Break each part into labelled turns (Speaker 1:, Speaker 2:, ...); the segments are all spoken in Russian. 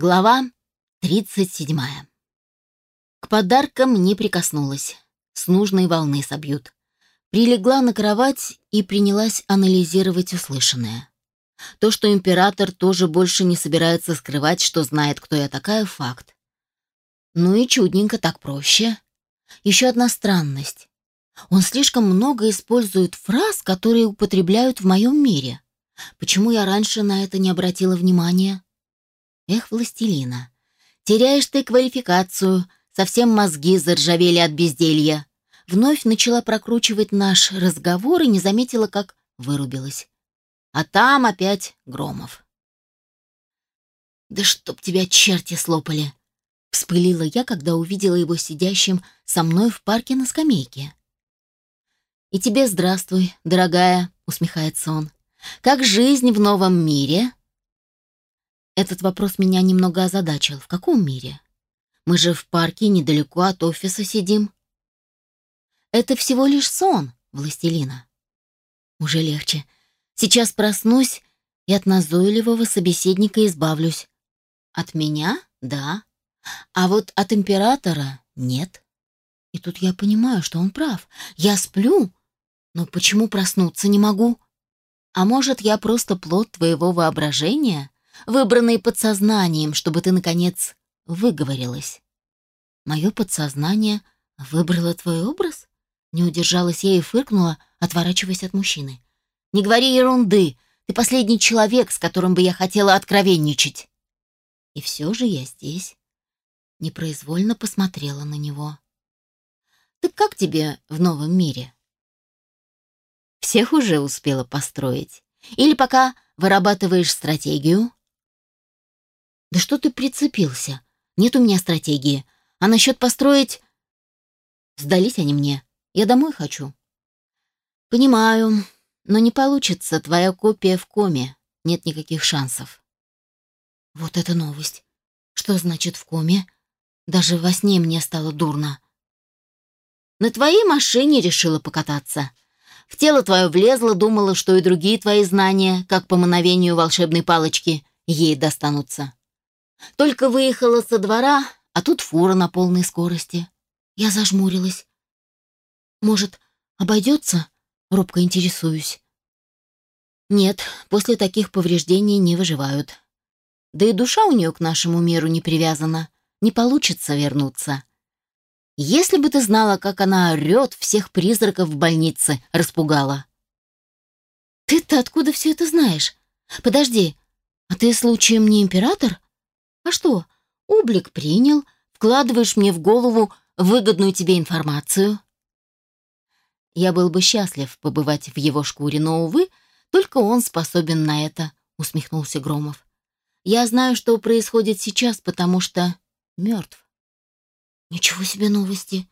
Speaker 1: Глава 37. К подаркам не прикоснулась. С нужной волны собьют. Прилегла на кровать и принялась анализировать услышанное. То, что император тоже больше не собирается скрывать, что знает, кто я такая, факт. Ну и чудненько так проще. Еще одна странность. Он слишком много использует фраз, которые употребляют в моем мире. Почему я раньше на это не обратила внимания? Эх, властелина, теряешь ты квалификацию, совсем мозги заржавели от безделья. Вновь начала прокручивать наш разговор и не заметила, как вырубилась. А там опять Громов. «Да чтоб тебя черти слопали!» Вспылила я, когда увидела его сидящим со мной в парке на скамейке. «И тебе здравствуй, дорогая», — усмехается он. «Как жизнь в новом мире?» Этот вопрос меня немного озадачил. В каком мире? Мы же в парке недалеко от офиса сидим. Это всего лишь сон, властелина. Уже легче. Сейчас проснусь и от назойливого собеседника избавлюсь. От меня? Да. А вот от императора нет. И тут я понимаю, что он прав. Я сплю, но почему проснуться не могу? А может, я просто плод твоего воображения? Выбранные подсознанием, чтобы ты, наконец, выговорилась. Мое подсознание выбрало твой образ? Не удержалась я и фыркнула, отворачиваясь от мужчины. «Не говори ерунды! Ты последний человек, с которым бы я хотела откровенничать!» И все же я здесь. Непроизвольно посмотрела на него. «Так как тебе в новом мире?» «Всех уже успела построить? Или пока вырабатываешь стратегию?» Да что ты прицепился? Нет у меня стратегии. А насчет построить... Сдались они мне. Я домой хочу. Понимаю, но не получится. Твоя копия в коме. Нет никаких шансов. Вот это новость. Что значит в коме? Даже во сне мне стало дурно. На твоей машине решила покататься. В тело твое влезла, думала, что и другие твои знания, как по мановению волшебной палочки, ей достанутся. Только выехала со двора, а тут фура на полной скорости. Я зажмурилась. Может, обойдется? Робко интересуюсь. Нет, после таких повреждений не выживают. Да и душа у нее к нашему миру не привязана. Не получится вернуться. Если бы ты знала, как она орет, всех призраков в больнице распугала. Ты-то откуда все это знаешь? Подожди, а ты случаем не император? А что, облик принял, вкладываешь мне в голову выгодную тебе информацию. Я был бы счастлив побывать в его шкуре, но, увы, только он способен на это, усмехнулся Громов. Я знаю, что происходит сейчас, потому что мертв. Ничего себе новости.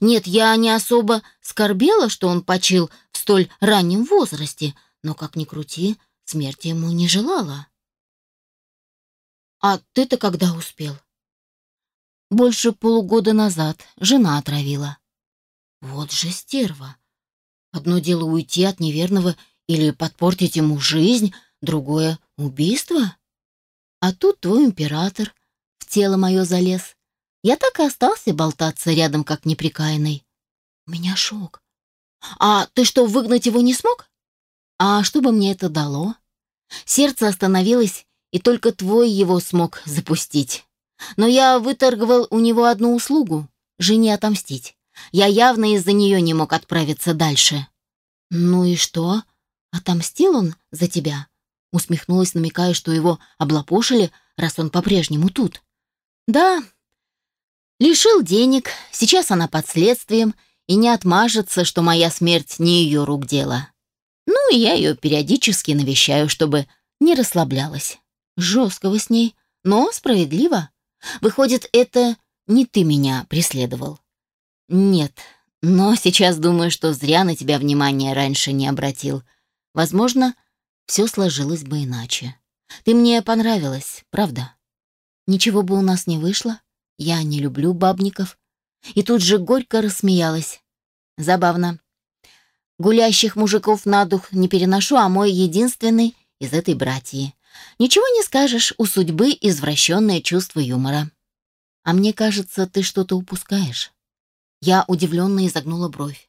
Speaker 1: Нет, я не особо скорбела, что он почил в столь раннем возрасте, но, как ни крути, смерти ему не желала. А ты-то когда успел? Больше полугода назад жена отравила. Вот же стерва. Одно дело уйти от неверного или подпортить ему жизнь, другое — убийство. А тут твой император в тело мое залез. Я так и остался болтаться рядом, как неприкаянный. У меня шок. А ты что, выгнать его не смог? А что бы мне это дало? Сердце остановилось и только твой его смог запустить. Но я выторговал у него одну услугу — жене отомстить. Я явно из-за нее не мог отправиться дальше». «Ну и что? Отомстил он за тебя?» Усмехнулась, намекая, что его облапошили, раз он по-прежнему тут. «Да, лишил денег, сейчас она под следствием, и не отмажется, что моя смерть не ее рук дело. Ну и я ее периодически навещаю, чтобы не расслаблялась». Жестко вы с ней, но справедливо. Выходит, это не ты меня преследовал. Нет, но сейчас думаю, что зря на тебя внимание раньше не обратил. Возможно, все сложилось бы иначе. Ты мне понравилась, правда? Ничего бы у нас не вышло. Я не люблю бабников. И тут же горько рассмеялась. Забавно. Гулящих мужиков на дух не переношу, а мой единственный из этой братьи. Ничего не скажешь, у судьбы извращенное чувство юмора. А мне кажется, ты что-то упускаешь. Я удивленно изогнула бровь.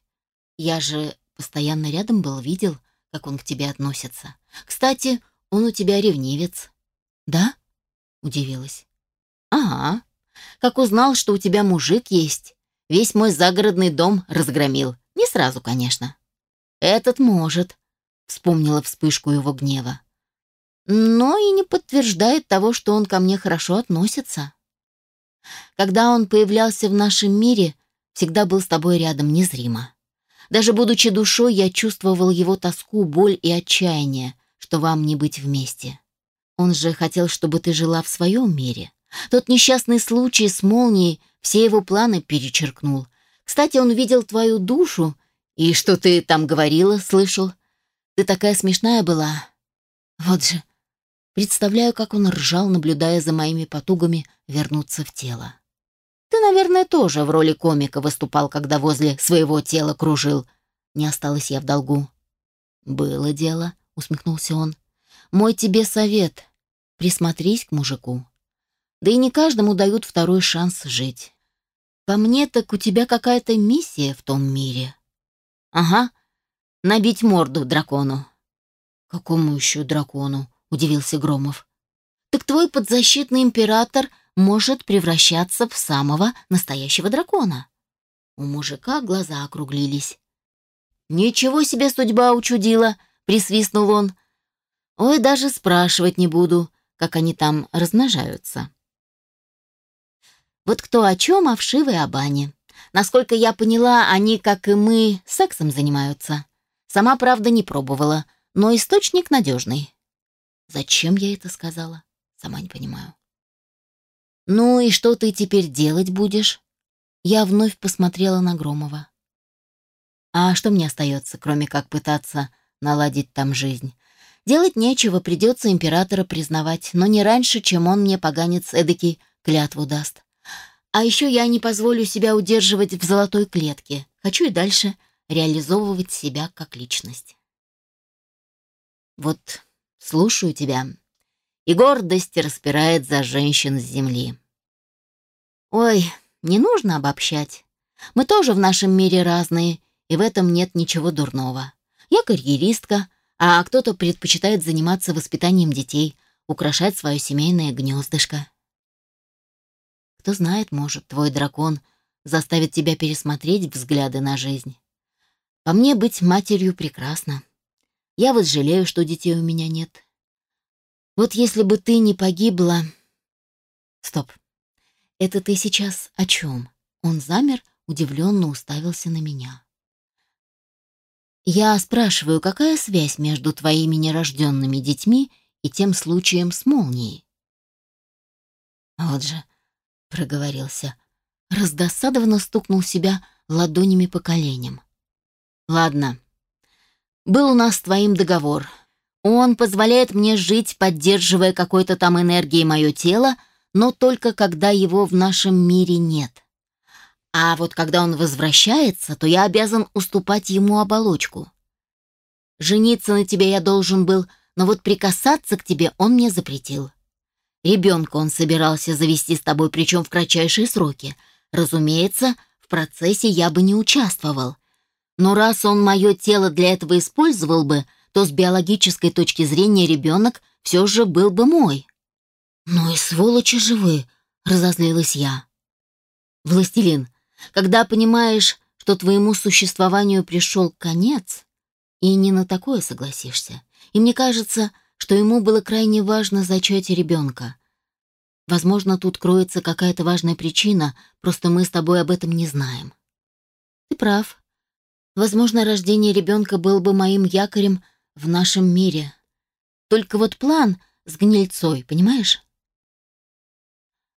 Speaker 1: Я же постоянно рядом был, видел, как он к тебе относится. Кстати, он у тебя ревнивец. Да? Удивилась. Ага. Как узнал, что у тебя мужик есть, весь мой загородный дом разгромил. Не сразу, конечно. Этот может, вспомнила вспышку его гнева. Но и не подтверждает того, что он ко мне хорошо относится. Когда он появлялся в нашем мире, всегда был с тобой рядом незримо. Даже будучи душой, я чувствовал его тоску, боль и отчаяние, что вам не быть вместе. Он же хотел, чтобы ты жила в своем мире. Тот несчастный случай с молнией все его планы перечеркнул. Кстати, он видел твою душу, и что ты там говорила, слышал. Ты такая смешная была. Вот же. Представляю, как он ржал, наблюдая за моими потугами вернуться в тело. Ты, наверное, тоже в роли комика выступал, когда возле своего тела кружил. Не осталась я в долгу. Было дело, усмехнулся он. Мой тебе совет. Присмотрись к мужику. Да и не каждому дают второй шанс жить. По мне, так у тебя какая-то миссия в том мире. Ага, набить морду дракону. Какому еще дракону? Удивился Громов. Так твой подзащитный император может превращаться в самого настоящего дракона. У мужика глаза округлились. «Ничего себе судьба учудила!» — присвистнул он. «Ой, даже спрашивать не буду, как они там размножаются». Вот кто о чем, а о бане. Насколько я поняла, они, как и мы, сексом занимаются. Сама, правда, не пробовала, но источник надежный. Зачем я это сказала? Сама не понимаю. «Ну и что ты теперь делать будешь?» Я вновь посмотрела на Громова. «А что мне остается, кроме как пытаться наладить там жизнь? Делать нечего, придется императора признавать, но не раньше, чем он мне, поганец эдакий, клятву даст. А еще я не позволю себя удерживать в золотой клетке. Хочу и дальше реализовывать себя как личность. Вот слушаю тебя, и гордость распирает за женщин с земли. Ой, не нужно обобщать. Мы тоже в нашем мире разные, и в этом нет ничего дурного. Я карьеристка, а кто-то предпочитает заниматься воспитанием детей, украшать свое семейное гнездышко. Кто знает, может, твой дракон заставит тебя пересмотреть взгляды на жизнь. По мне быть матерью прекрасно. Я вот жалею, что детей у меня нет. Вот если бы ты не погибла... Стоп. Это ты сейчас о чем? Он замер, удивленно уставился на меня. Я спрашиваю, какая связь между твоими нерожденными детьми и тем случаем с молнией? Вот же, проговорился. Раздосадованно стукнул себя ладонями по коленям. Ладно. Был у нас твоим договор. Он позволяет мне жить, поддерживая какой-то там энергией мое тело, но только когда его в нашем мире нет. А вот когда он возвращается, то я обязан уступать ему оболочку. Жениться на тебе я должен был, но вот прикасаться к тебе он мне запретил. Ребенка он собирался завести с тобой, причем в кратчайшие сроки. Разумеется, в процессе я бы не участвовал. Но раз он мое тело для этого использовал бы, то с биологической точки зрения ребенок все же был бы мой. «Ну и сволочи же вы!» — разозлилась я. «Властелин, когда понимаешь, что твоему существованию пришел конец, и не на такое согласишься, и мне кажется, что ему было крайне важно зачать ребенка. Возможно, тут кроется какая-то важная причина, просто мы с тобой об этом не знаем. Ты прав. Возможно, рождение ребенка был бы моим якорем в нашем мире. Только вот план с гнильцой, понимаешь?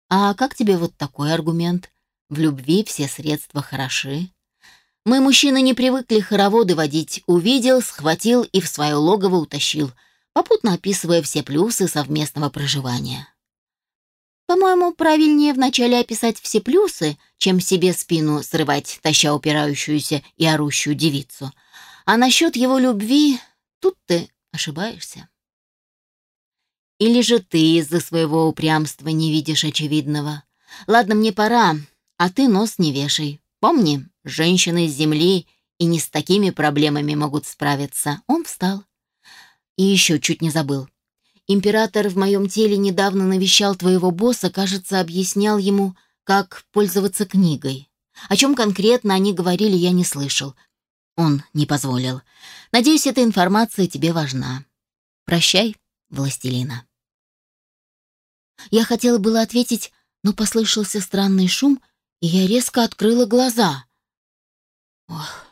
Speaker 1: А как тебе вот такой аргумент? В любви все средства хороши. Мы, мужчины, не привыкли хороводы водить. Увидел, схватил и в свое логово утащил — попутно описывая все плюсы совместного проживания. По-моему, правильнее вначале описать все плюсы, чем себе спину срывать, таща упирающуюся и орущую девицу. А насчет его любви тут ты ошибаешься. Или же ты из-за своего упрямства не видишь очевидного? Ладно, мне пора, а ты нос не вешай. Помни, женщины с земли и не с такими проблемами могут справиться. Он встал. И еще чуть не забыл. Император в моем теле недавно навещал твоего босса, кажется, объяснял ему, как пользоваться книгой. О чем конкретно они говорили, я не слышал. Он не позволил. Надеюсь, эта информация тебе важна. Прощай, властелина. Я хотела было ответить, но послышался странный шум, и я резко открыла глаза. Ох,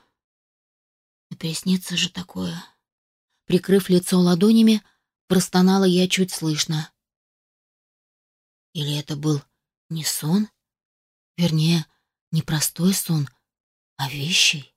Speaker 1: приснится же такое. Прикрыв лицо ладонями, простонала я чуть слышно. Или это был не сон? Вернее, не простой сон, а вещий.